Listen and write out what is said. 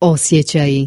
Osjećaji.